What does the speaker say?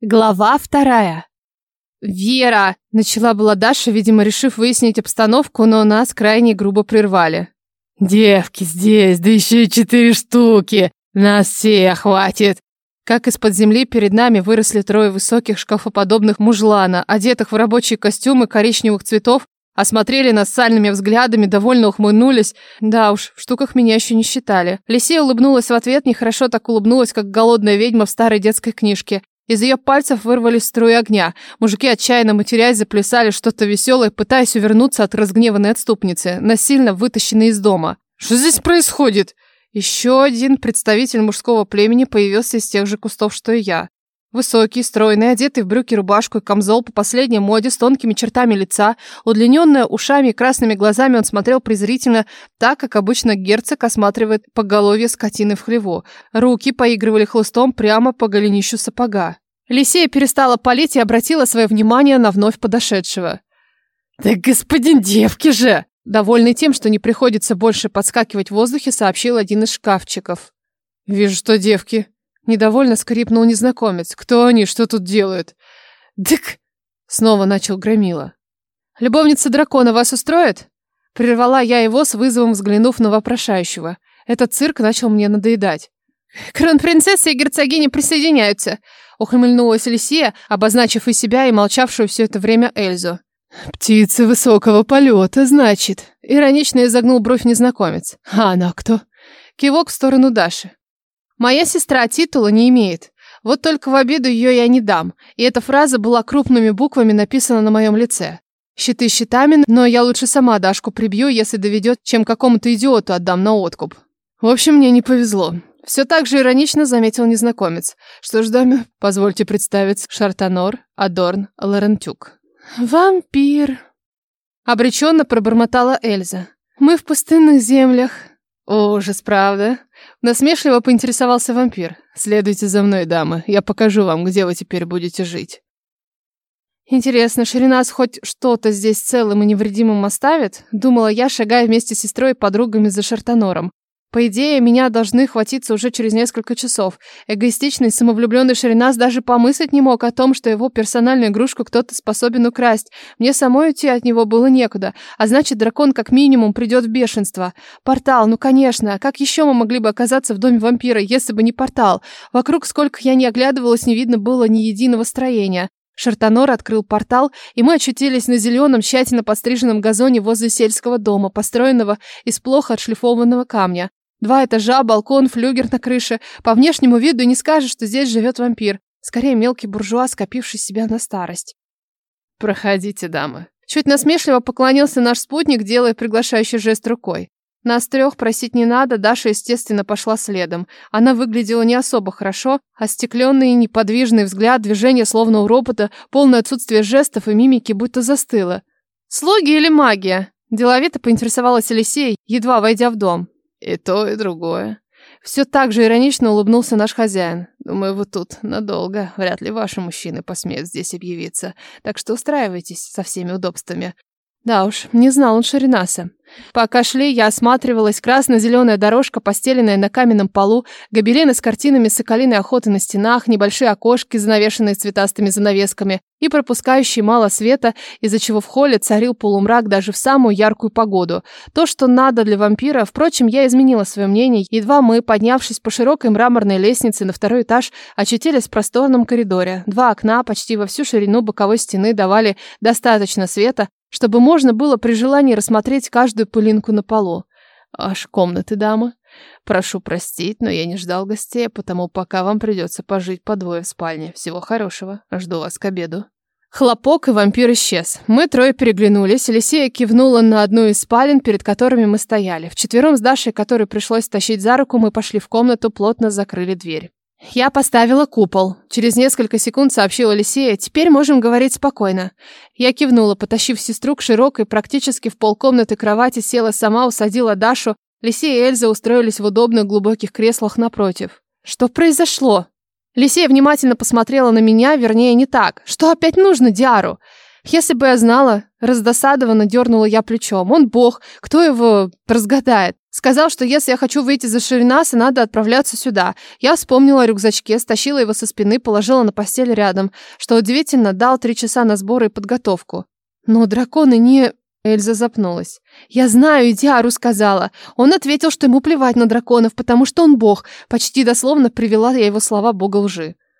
Глава вторая. «Вера!» – начала была Даша, видимо, решив выяснить обстановку, но нас крайне грубо прервали. «Девки здесь, да еще и четыре штуки! Нас всех хватит!» Как из-под земли перед нами выросли трое высоких шкафоподобных мужлана, одетых в рабочие костюмы коричневых цветов, осмотрели нас сальными взглядами, довольно ухмыльнулись. Да уж, в штуках меня еще не считали. Лисея улыбнулась в ответ, нехорошо так улыбнулась, как голодная ведьма в старой детской книжке. Из ее пальцев вырвались струи огня. Мужики, отчаянно матерясь, заплясали что-то веселое, пытаясь увернуться от разгневанной отступницы, насильно вытащенной из дома. «Что здесь происходит?» Еще один представитель мужского племени появился из тех же кустов, что и я. Высокий, стройный, одетый в брюки, рубашку и камзол по последней моде с тонкими чертами лица, удлиненная ушами и красными глазами, он смотрел презрительно, так, как обычно герцог осматривает поголовье скотины в хлеву. Руки поигрывали хлыстом прямо по голенищу сапога. Лисея перестала палить и обратила свое внимание на вновь подошедшего. «Да господин девки же!» Довольный тем, что не приходится больше подскакивать в воздухе, сообщил один из шкафчиков. «Вижу, что девки», Недовольно скрипнул незнакомец. Кто они, что тут делают? Дык! Снова начал Громила. Любовница дракона вас устроит? Прервала я его с вызовом, взглянув на вопрошающего. Этот цирк начал мне надоедать. Кронпринцесса и герцогиня присоединяются. Ухмыльнулась Лисия, обозначив и себя, и молчавшую все это время Эльзу. «Птица высокого полета, значит», — иронично изогнул бровь незнакомец. «А она кто?» Кивок в сторону Даши. Моя сестра титула не имеет. Вот только в обиду ее я не дам. И эта фраза была крупными буквами написана на моем лице. Щиты щитами, но я лучше сама Дашку прибью, если доведет, чем какому-то идиоту отдам на откуп. В общем, мне не повезло. Все так же иронично заметил незнакомец. Что ж, даме, позвольте представить, Шартанор, Адорн, Лорентюк. Вампир. Обреченно пробормотала Эльза. Мы в пустынных землях. Ужас, правда? Насмешливо поинтересовался вампир. Следуйте за мной, дамы. Я покажу вам, где вы теперь будете жить. Интересно, Ширинас хоть что-то здесь целым и невредимым оставит? Думала я, шагая вместе с сестрой и подругами за Шартанором. По идее, меня должны хватиться уже через несколько часов. Эгоистичный, самовлюбленный Ширинас даже помыслить не мог о том, что его персональную игрушку кто-то способен украсть. Мне самой уйти от него было некуда, а значит, дракон как минимум придет в бешенство. Портал, ну конечно, как еще мы могли бы оказаться в доме вампира, если бы не портал? Вокруг, сколько я не оглядывалась, не видно было ни единого строения. Шартанор открыл портал, и мы очутились на зеленом, тщательно подстриженном газоне возле сельского дома, построенного из плохо отшлифованного камня. Два этажа, балкон, флюгер на крыше. По внешнему виду не скажешь, что здесь живет вампир. Скорее, мелкий буржуа, скопивший себя на старость. «Проходите, дамы». Чуть насмешливо поклонился наш спутник, делая приглашающий жест рукой. Нас трех просить не надо, Даша, естественно, пошла следом. Она выглядела не особо хорошо, остекленный, неподвижный взгляд, движение словно у робота, полное отсутствие жестов и мимики будто застыло. «Слуги или магия?» Деловито поинтересовалась Алисей, едва войдя в дом. И то, и другое. Все так же иронично улыбнулся наш хозяин. Думаю, вы тут надолго. Вряд ли ваши мужчины посмеют здесь объявиться. Так что устраивайтесь со всеми удобствами. Да уж, не знал он Шаринаса. Пока шли, я осматривалась. Красно-зеленая дорожка, постеленная на каменном полу, гобелены с картинами соколиной охоты на стенах, небольшие окошки, занавешенные цветастыми занавесками и пропускающие мало света, из-за чего в холле царил полумрак даже в самую яркую погоду. То, что надо для вампира, впрочем, я изменила свое мнение, едва мы, поднявшись по широкой мраморной лестнице на второй этаж, очутились в просторном коридоре. Два окна почти во всю ширину боковой стены давали достаточно света, чтобы можно было при желании рассмотреть каждую пылинку на полу. Аж комнаты, дамы. Прошу простить, но я не ждал гостей, потому пока вам придется пожить по двое в спальне. Всего хорошего. Жду вас к обеду. Хлопок, и вампир исчез. Мы трое переглянулись. Елисея кивнула на одну из спален, перед которыми мы стояли. Вчетвером с Дашей, которой пришлось тащить за руку, мы пошли в комнату, плотно закрыли дверь. Я поставила купол. Через несколько секунд сообщила Лисея, теперь можем говорить спокойно. Я кивнула, потащив сестру к широкой, практически в полкомнаты кровати, села сама, усадила Дашу. Лисея и Эльза устроились в удобных глубоких креслах напротив. Что произошло? Лисея внимательно посмотрела на меня, вернее, не так. Что опять нужно Диару? Если бы я знала, раздосадованно дернула я плечом. Он бог, кто его разгадает? Сказал, что если я хочу выйти за Ширинаса, надо отправляться сюда. Я вспомнила о рюкзачке, стащила его со спины, положила на постель рядом. Что удивительно, дал три часа на сборы и подготовку. Но драконы не... Эльза запнулась. «Я знаю, Диару сказала. Он ответил, что ему плевать на драконов, потому что он бог. Почти дословно привела я его слова бога лжи.